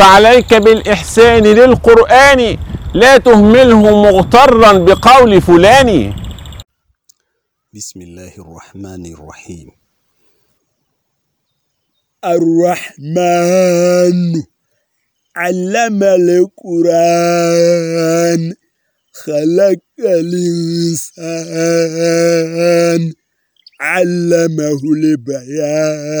فعليك بالإحسان للقرآن لا تهمله مغترا بقول فلان. بسم الله الرحمن الرحيم. الرحمن علم القرآن خلق الإنسان علمه البيان.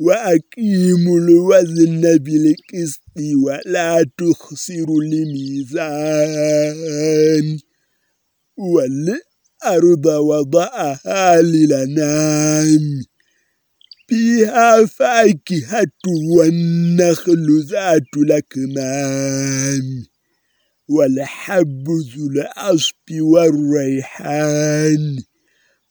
وأقيموا الوزن بالقسط ولا تخسروا الميزان. والأرض وضعها للنام فيها فاكهة والنخل ذات الأكمام والحب ذو العصف والريحان.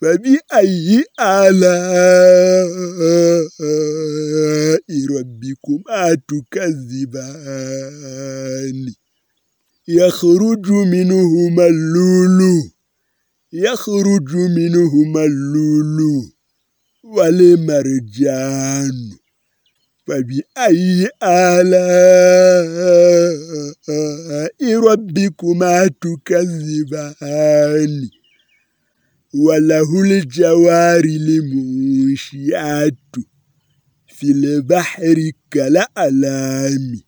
فبأي آلاء ربكما تكذبان يخرج منهما اللولو يخرج منهما اللولو والمرجان فبأي آلاء ربكما تكذبان وله الجوار المنشئات في البحر كالأعلام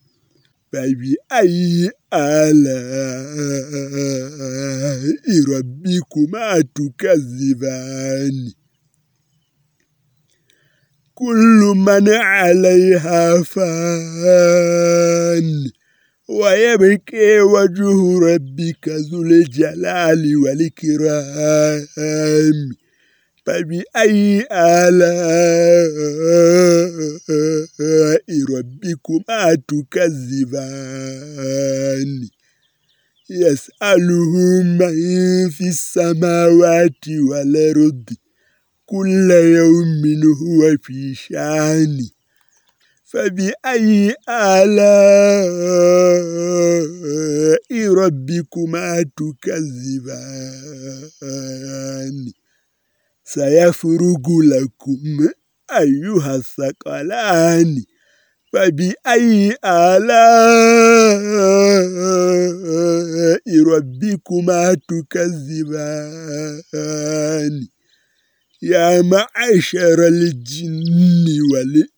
فبأي آلاء ربكما تكذبان؟ كل من عليها فان. ويبكي وجه ربك ذو الجلال والإكرام فبأي آلاء ربكما تكذبان يسأله من في السماوات والأرض كل يوم هو في شان فبأي آلاء ربكما تكذبان سيفرغ لكم أيها الثقلان فبأي آلاء ربكما تكذبان يا معشر الجن والإنس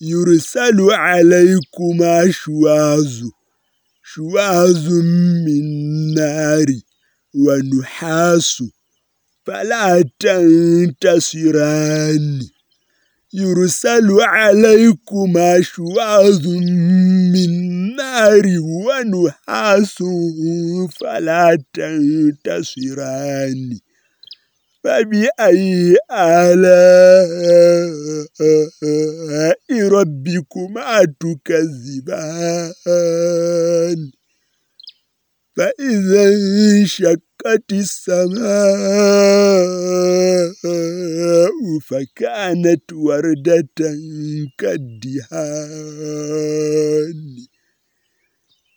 يرسل عليكما شواظ شواظ من نار ونحاس فلا تنتصران. يرسل عليكما شواظ من نار ونحاس فلا تنتصران. فبأي آلاء ربكما تكذبان؟ فإذا انشقت السماء فكانت وردة كالدهان.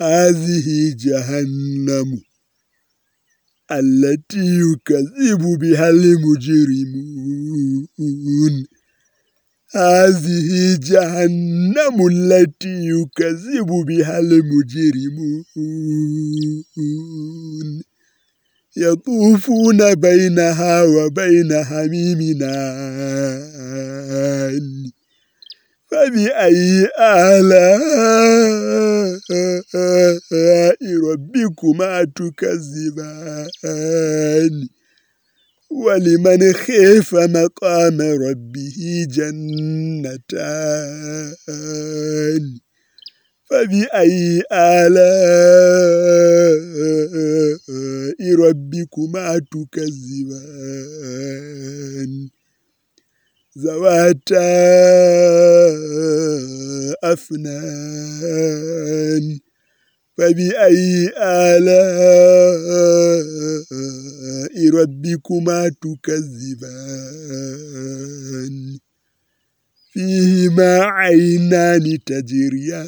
هذه جهنم التي يكذب بها المجرمون هذه جهنم التي يكذب بها المجرمون يطوفون بينها وبين حميمنا فبأي آلاء ربكما تكذبان؟ ولمن خيف مقام ربه جنتان؟ فبأي آلاء ربكما تكذبان؟ ذواتا أفنان فبأي آلاء ربكما تكذبان؟ فيهما عينان تجريان.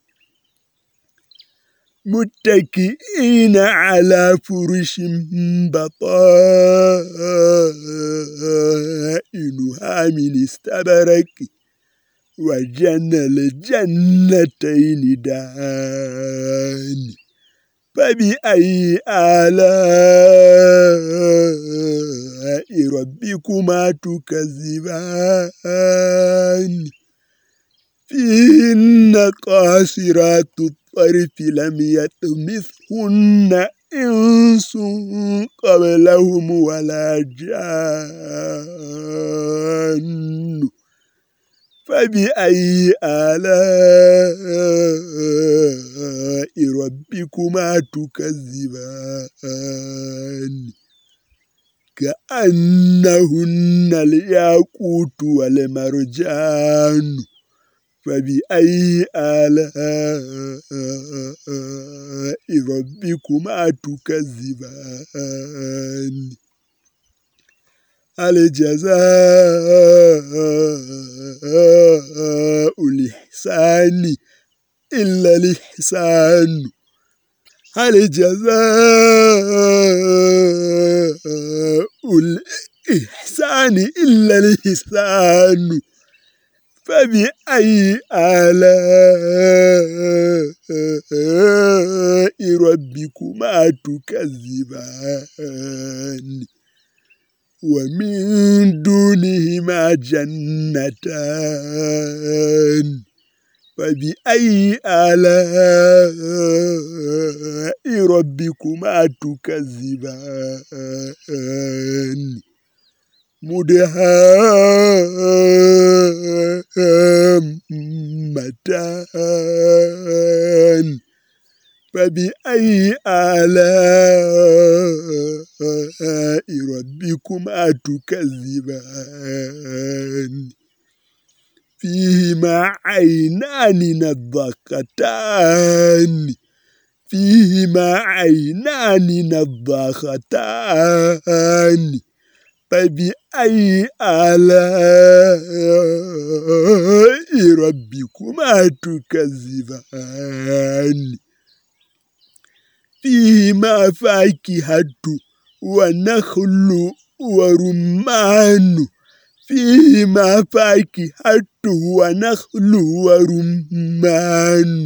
متكئين على فرش بطائنها من استبرك وجن الجنتين دان. فبأي آلاء ربكما تكذبان؟ فيهن قاصرات الطرف لم يطمثهن إنس قبلهم ولا جان فبأي آلاء ربكما تكذبان كأنهن الياقوت والمرجان فبأي آلاء ربكما تكذبان؟ هل جزاء الإحسان إلا الإحسان. هل جزاء الإحسان إلا الإحسان. فبأي آلاء ربكما تكذبان ومن دونهما جنتان فبأي آلاء ربكما تكذبان مدهامتان. فبأي آلاء ربكما تكذبان؟ فيهما عينان نضاختان. فيهما عينان نضاختان. فبأي آلاء ربكما تكذبان؟ فيهما فاكهة ونخل ورمان. فيهما فاكهة ونخل ورمان.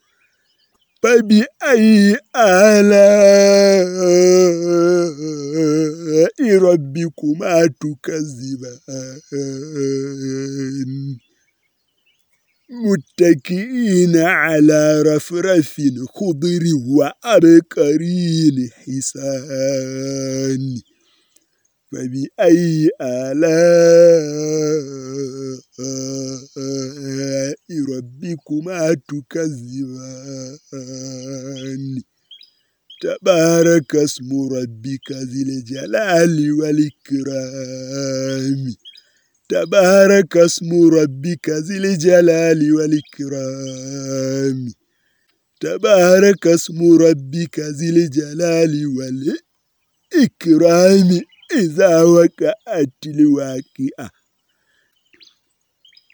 فبأي آلاء ربكما تكذبان؟ متكئين على رفرف خضر وأبقرين حسان. فبأي آلاء ربكما تكذبان؟ تبارك اسم ربك ذي الجلال والإكرام. تبارك اسم ربك ذي الجلال والإكرام. تبارك اسم ربك ذي الجلال والإكرام. إذا وقعت الواقعة